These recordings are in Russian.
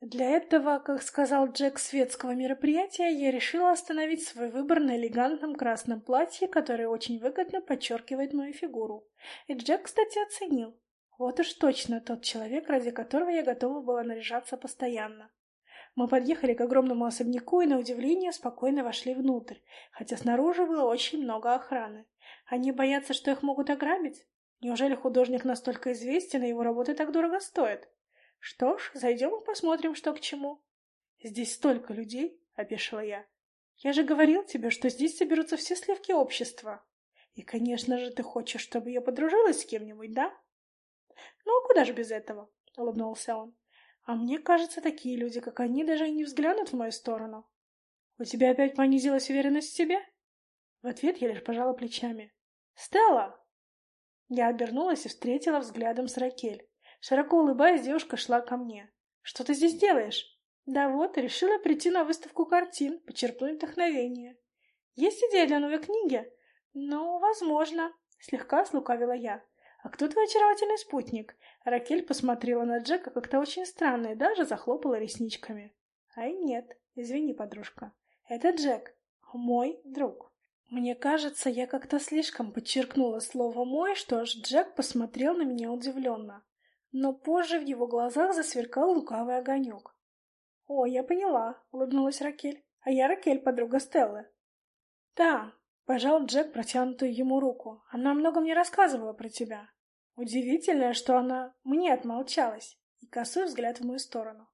Для этого, как сказал Джек светского мероприятия, я решила остановить свой выбор на элегантном красном платье, которое очень выгодно подчеркивает мою фигуру. И Джек, кстати, оценил. Вот уж точно тот человек, ради которого я готова была наряжаться постоянно. Мы подъехали к огромному особняку и, на удивление, спокойно вошли внутрь, хотя снаружи было очень много охраны. Они боятся, что их могут ограбить? Неужели художник настолько известен, и его работы так дорого стоят? Что ж, зайдем и посмотрим, что к чему. Здесь столько людей, — опешила я. Я же говорил тебе, что здесь соберутся все сливки общества. И, конечно же, ты хочешь, чтобы я подружилась с кем-нибудь, да? Ну, куда же без этого, — улыбнулся он. А мне кажется, такие люди, как они, даже и не взглянут в мою сторону. У тебя опять понизилась уверенность в себе? В ответ я лишь пожала плечами. «Стелла!» Я обернулась и встретила взглядом с Ракель. Широко улыбаясь, девушка шла ко мне. «Что ты здесь делаешь?» «Да вот, решила прийти на выставку картин, почерпнуть вдохновение. Есть идея для новой книги?» «Ну, возможно», — слегка слукавила я. «А кто твой очаровательный спутник?» Ракель посмотрела на Джека как-то очень странно и даже захлопала ресничками. «Ай, нет, извини, подружка. Это Джек, мой друг». Мне кажется, я как-то слишком подчеркнула слово «мой», что аж Джек посмотрел на меня удивленно но позже в его глазах засверкал лукавый огонек. «О, я поняла», — улыбнулась Ракель. «А я Ракель, подруга Стеллы». «Да», — пожал Джек протянутую ему руку. «Она много мне рассказывала про тебя. Удивительно, что она мне отмолчалась» и косой взгляд в мою сторону.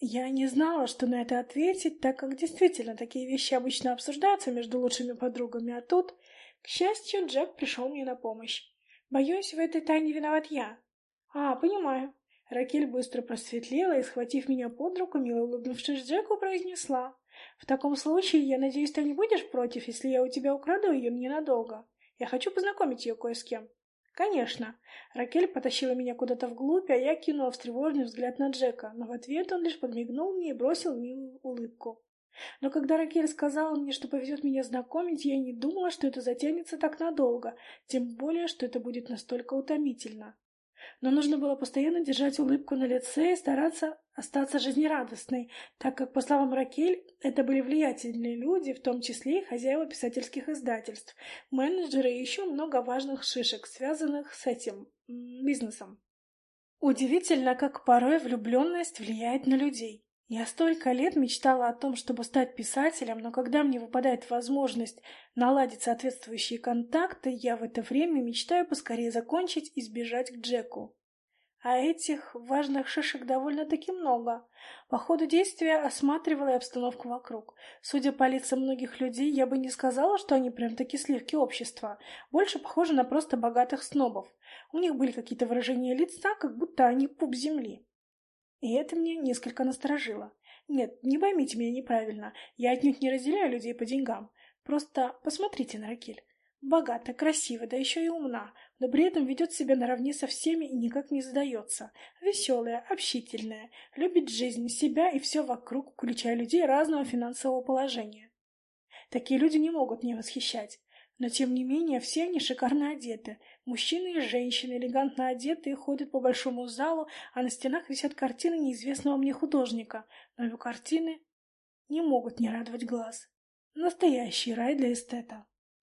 Я не знала, что на это ответить, так как действительно такие вещи обычно обсуждаются между лучшими подругами, а тут, к счастью, Джек пришел мне на помощь. Боюсь, в этой тайне виноват я. «А, понимаю». Ракель быстро просветлела и, схватив меня под руку, мило улыбнувшись Джеку, произнесла. «В таком случае, я надеюсь, ты не будешь против, если я у тебя украду ее ненадолго? Я хочу познакомить ее кое с кем». «Конечно». Ракель потащила меня куда-то вглубь, а я кинула встревоженный взгляд на Джека, но в ответ он лишь подмигнул мне и бросил милую улыбку. Но когда Ракель сказала мне, что повезет меня знакомить, я не думала, что это затянется так надолго, тем более, что это будет настолько утомительно но нужно было постоянно держать улыбку на лице и стараться остаться жизнерадостной, так как, по словам Ракель, это были влиятельные люди, в том числе и хозяева писательских издательств, менеджеры и еще много важных шишек, связанных с этим бизнесом. Удивительно, как порой влюбленность влияет на людей. Я столько лет мечтала о том, чтобы стать писателем, но когда мне выпадает возможность наладить соответствующие контакты, я в это время мечтаю поскорее закончить и сбежать к Джеку. А этих важных шишек довольно-таки много. По ходу действия осматривала я обстановку вокруг. Судя по лицам многих людей, я бы не сказала, что они прям таки сливки общества. Больше похожи на просто богатых снобов. У них были какие-то выражения лица, как будто они пуп земли. И это мне несколько насторожило. Нет, не поймите меня неправильно, я отнюдь не разделяю людей по деньгам. Просто посмотрите на Ракель. Богата, красива, да еще и умна, но при этом ведет себя наравне со всеми и никак не сдается. Веселая, общительная, любит жизнь, себя и все вокруг, включая людей разного финансового положения. Такие люди не могут не восхищать. Но, тем не менее, все они шикарно одеты. Мужчины и женщины элегантно одеты и ходят по большому залу, а на стенах висят картины неизвестного мне художника. Но его картины не могут не радовать глаз. Настоящий рай для эстета.